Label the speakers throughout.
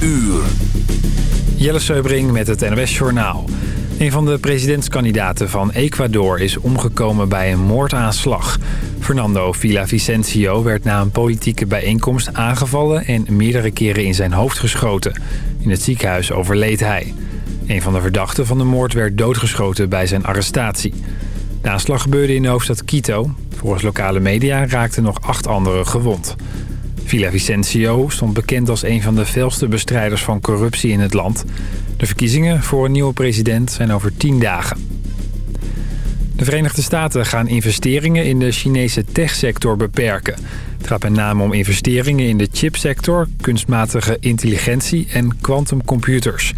Speaker 1: uur.
Speaker 2: Jelle Seubring met het NOS Journaal. Een van de presidentskandidaten van Ecuador is omgekomen bij een moordaanslag. Fernando Villavicencio werd na een politieke bijeenkomst aangevallen... en meerdere keren in zijn hoofd geschoten. In het ziekenhuis overleed hij. Een van de verdachten van de moord werd doodgeschoten bij zijn arrestatie. De aanslag gebeurde in de hoofdstad Quito. Volgens lokale media raakten nog acht anderen gewond. Villavicencio stond bekend als een van de felste bestrijders van corruptie in het land. De verkiezingen voor een nieuwe president zijn over tien dagen. De Verenigde Staten gaan investeringen in de Chinese techsector beperken. Het gaat met name om investeringen in de chipsector, kunstmatige intelligentie en quantumcomputers.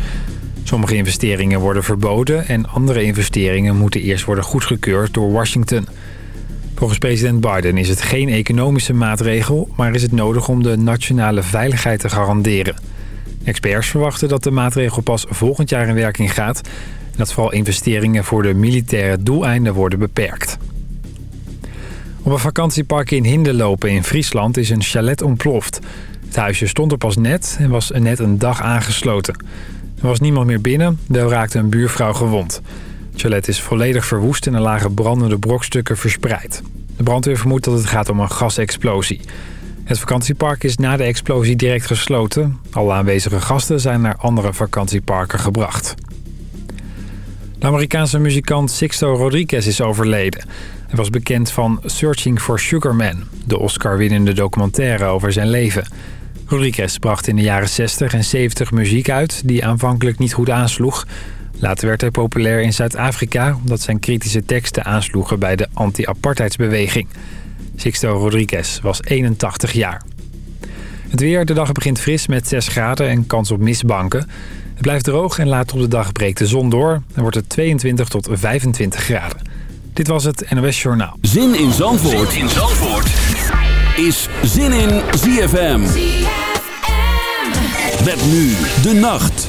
Speaker 2: Sommige investeringen worden verboden en andere investeringen moeten eerst worden goedgekeurd door Washington. Volgens president Biden is het geen economische maatregel, maar is het nodig om de nationale veiligheid te garanderen. Experts verwachten dat de maatregel pas volgend jaar in werking gaat... en dat vooral investeringen voor de militaire doeleinden worden beperkt. Op een vakantiepark in Hinderlopen in Friesland is een chalet ontploft. Het huisje stond er pas net en was net een dag aangesloten. Er was niemand meer binnen, wel raakte een buurvrouw gewond. Chalet is volledig verwoest en er lagen brandende brokstukken verspreid. De brandweer vermoedt dat het gaat om een gasexplosie. Het vakantiepark is na de explosie direct gesloten. Alle aanwezige gasten zijn naar andere vakantieparken gebracht. De Amerikaanse muzikant Sixto Rodriguez is overleden. Hij was bekend van Searching for Sugar Man, de Oscar-winnende documentaire over zijn leven. Rodriguez bracht in de jaren 60 en 70 muziek uit die aanvankelijk niet goed aansloeg. Later werd hij populair in Zuid-Afrika omdat zijn kritische teksten aansloegen bij de anti-apartheidsbeweging. Sixto Rodriguez was 81 jaar. Het weer, de dag begint fris met 6 graden en kans op mistbanken. Het blijft droog en later op de dag breekt de zon door. Dan wordt het 22 tot 25 graden. Dit was het NOS Journaal.
Speaker 1: Zin in Zandvoort, zin in Zandvoort. is Zin in ZFM. ZFM. Met nu de nacht.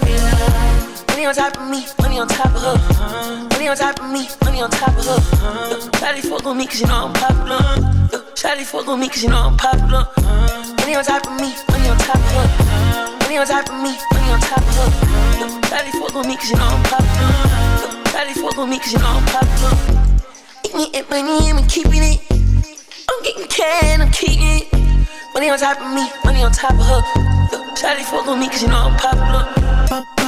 Speaker 3: Money on top of me, money on top of her. Money on top of me, money on top of her. Daddy fuck on me cause you know I'm popular. Daddy fuck on me cause you know I'm popular. Money on top of me, money on top of her. Money on top of me, money on top of her. Daddy fuck on me cause you know I'm popular. Daddy fuck on me cause you know I'm popular. Eating money, I'm keeping it. I'm getting can, I'm keeping it. Money on top of me, money on top of her. Shawty fuck on me cause you know I'm popular.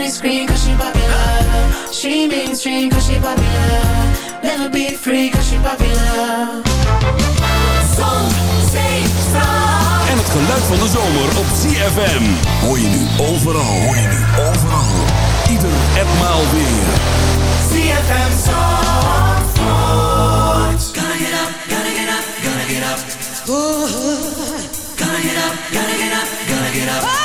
Speaker 4: Everybody scream cause she popular. She mainstream cause she popular. Never be free cause she popular.
Speaker 5: Zon, zee, strand.
Speaker 1: En het geluid van de zomer op ZFM. Hoor je nu overal. Hoor je nu overal. Ieder en maal weer.
Speaker 5: ZFM Zandvoort.
Speaker 6: Gotta get up, gotta get up, gotta get up. Gotta get up, gotta get up, gotta get up.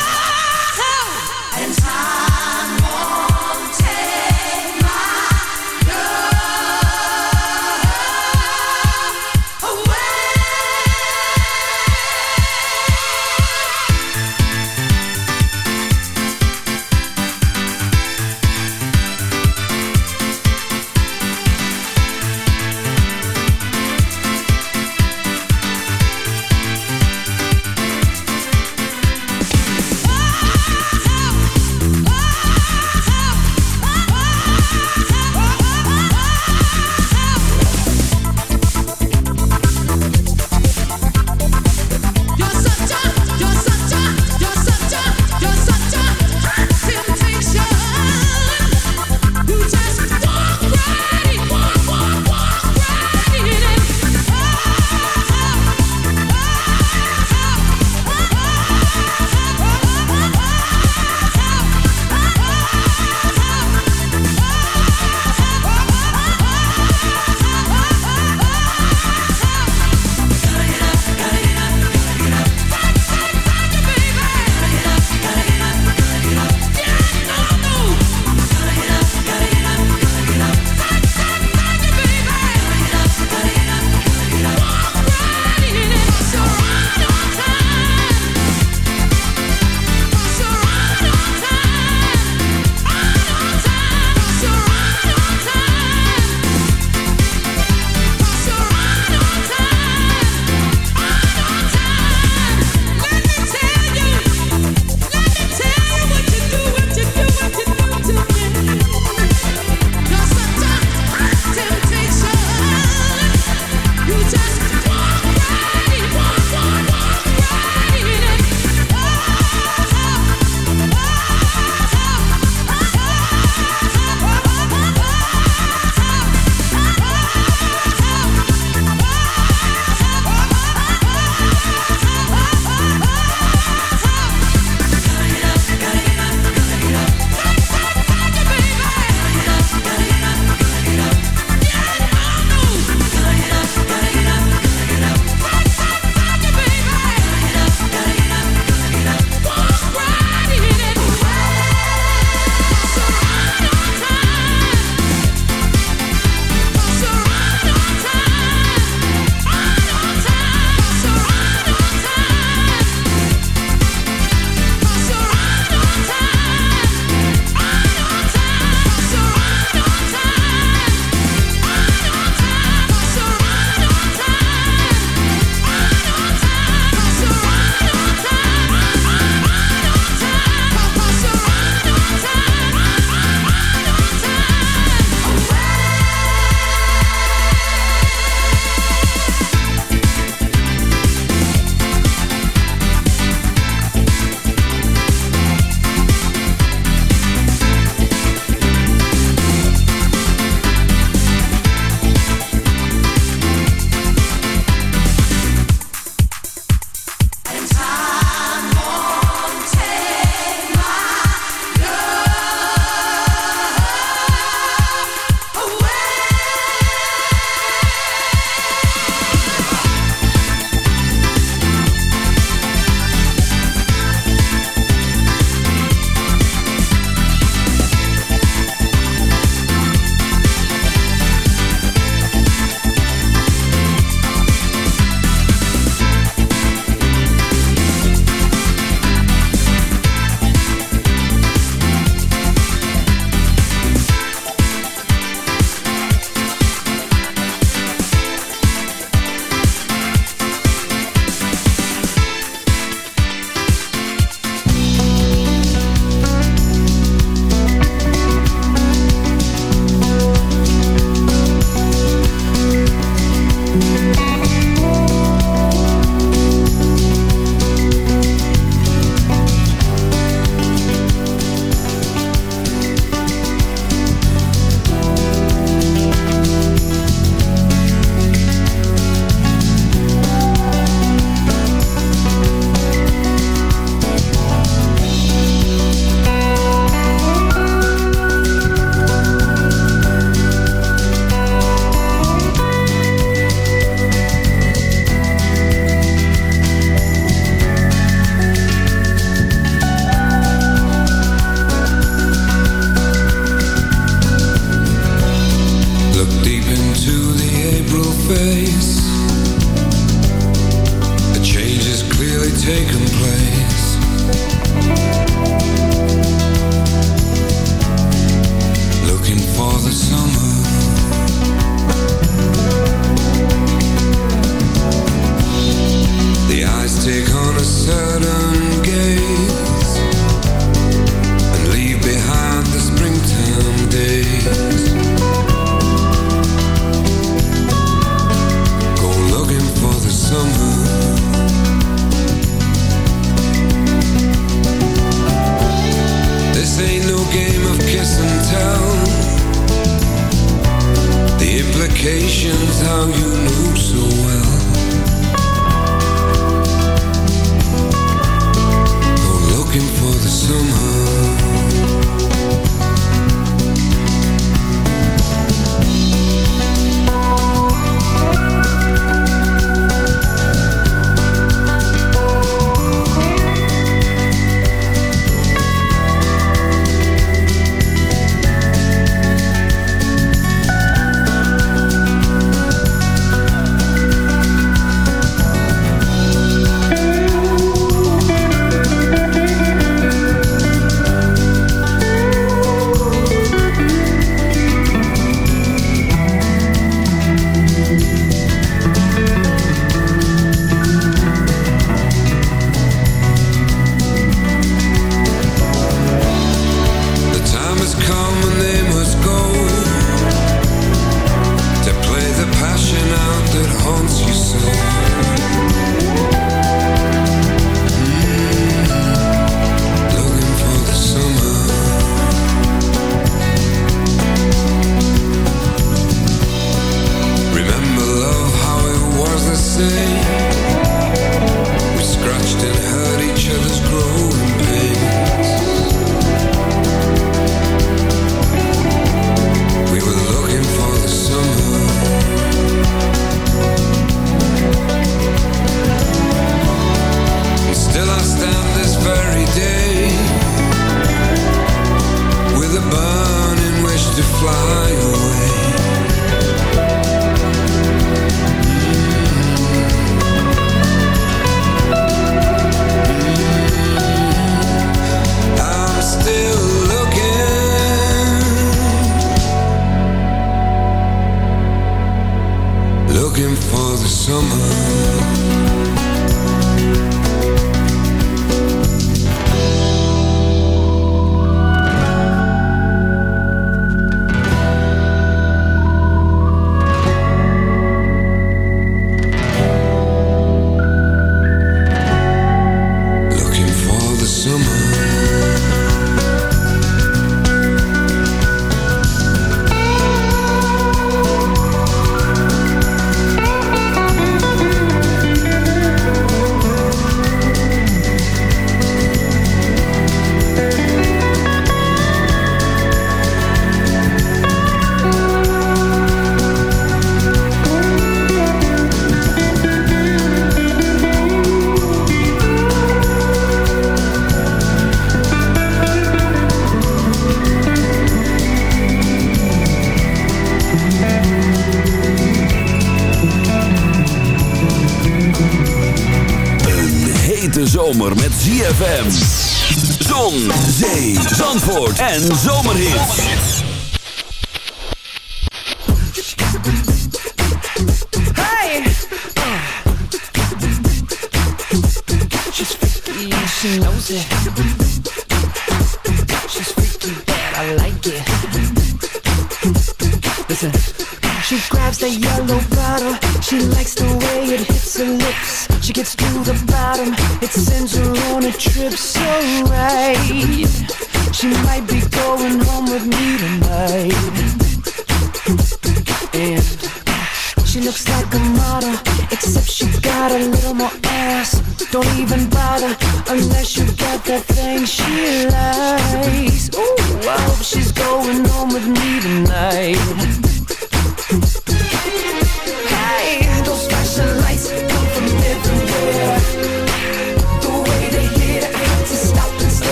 Speaker 7: Zandvoort en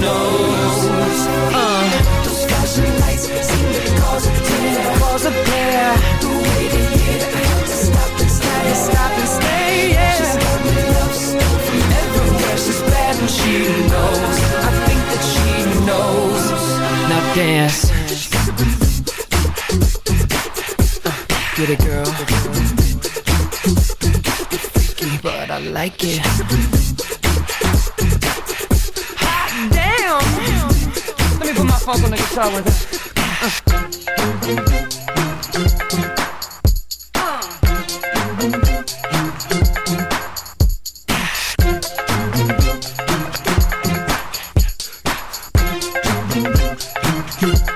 Speaker 7: knows uh, Those flashing lights seem to cause a tear Cause a had to stop and Stop and stay, yeah She's got me from everywhere She's bad when she knows I think that she knows Now dance uh, Get it, girl Freaky, but I like it me put my funk on the guitar with it Those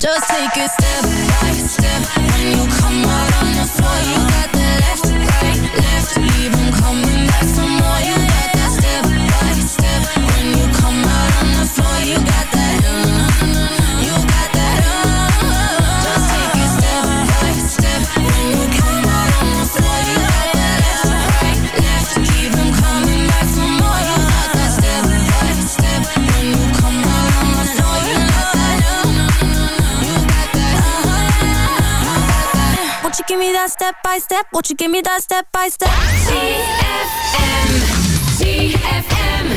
Speaker 8: Just take a
Speaker 9: step. me that step by step? Won't you give me that step by step?
Speaker 10: GFM, GFM.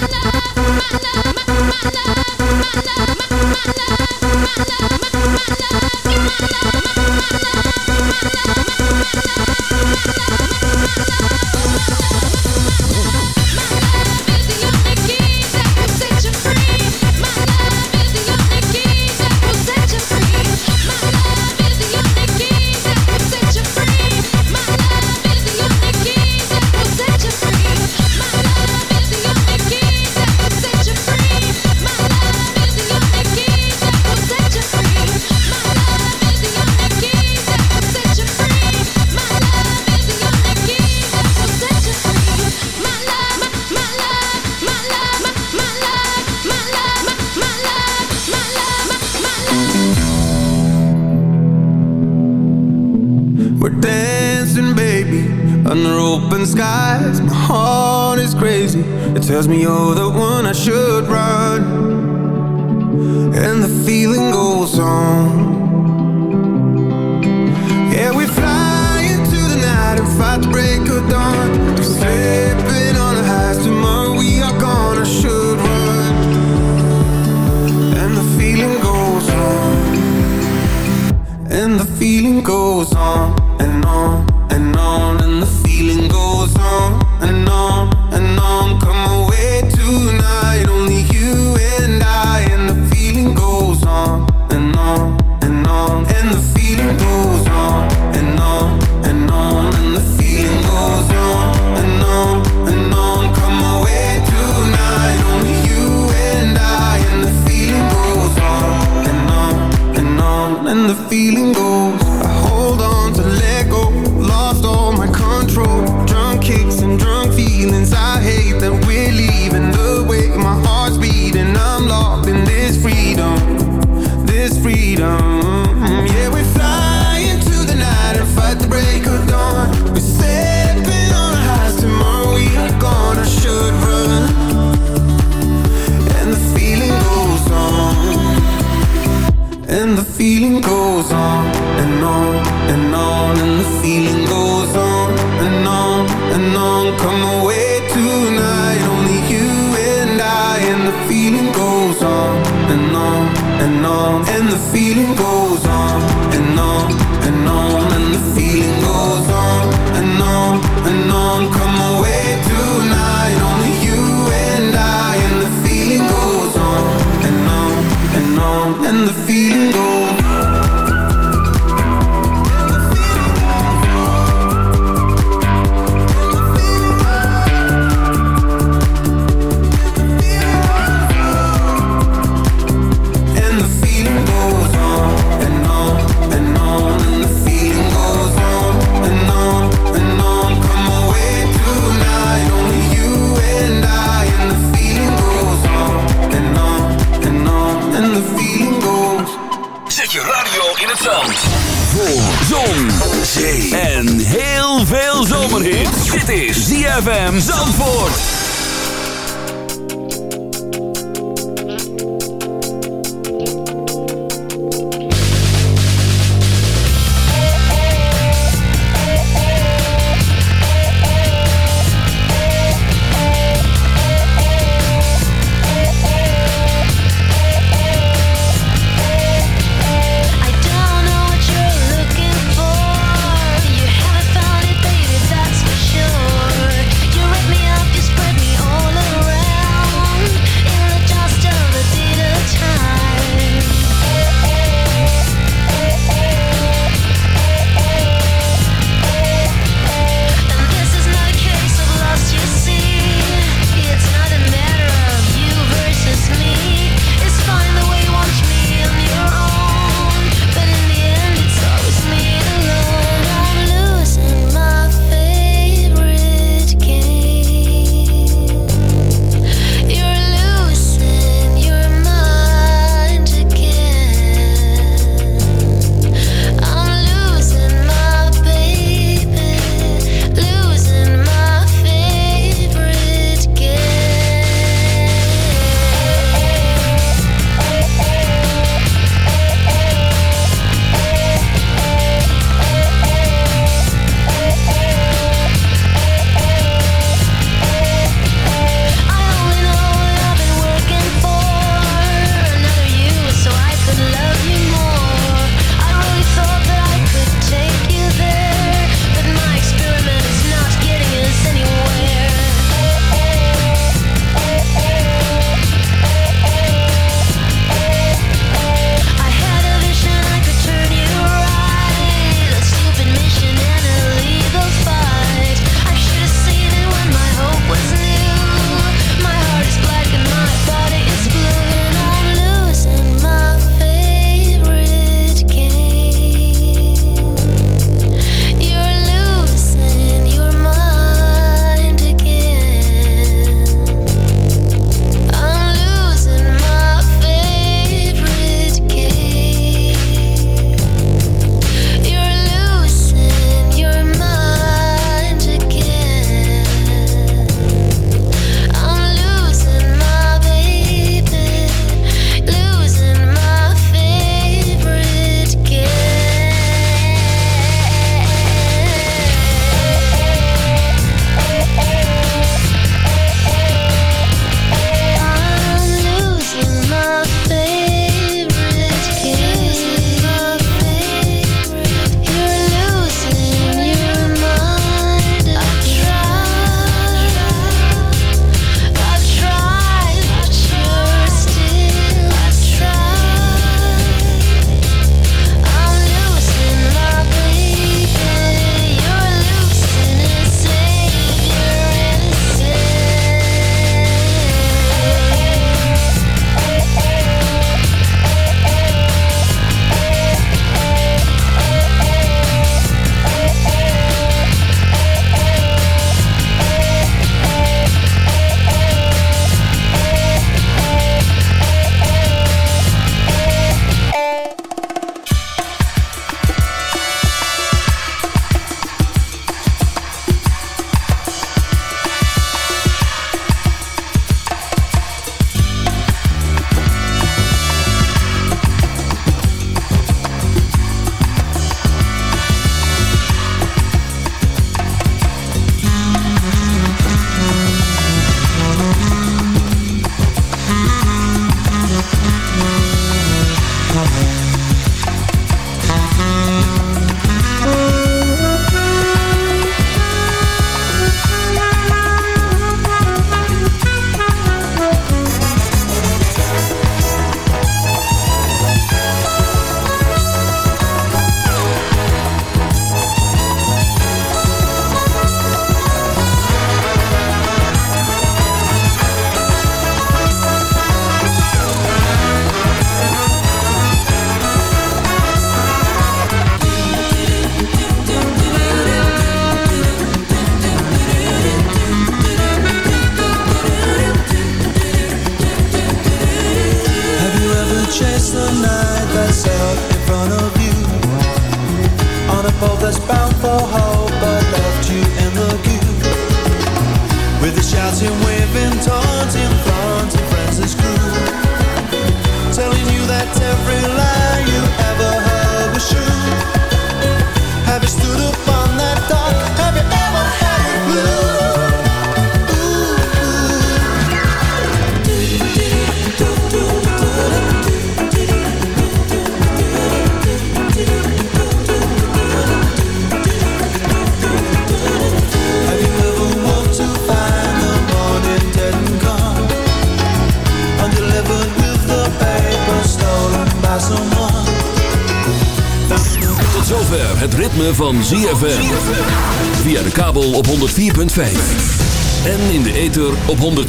Speaker 10: Mother. goes I hold on to let go Lost all my control. and the feeling goes
Speaker 1: ZFM Zandvoort.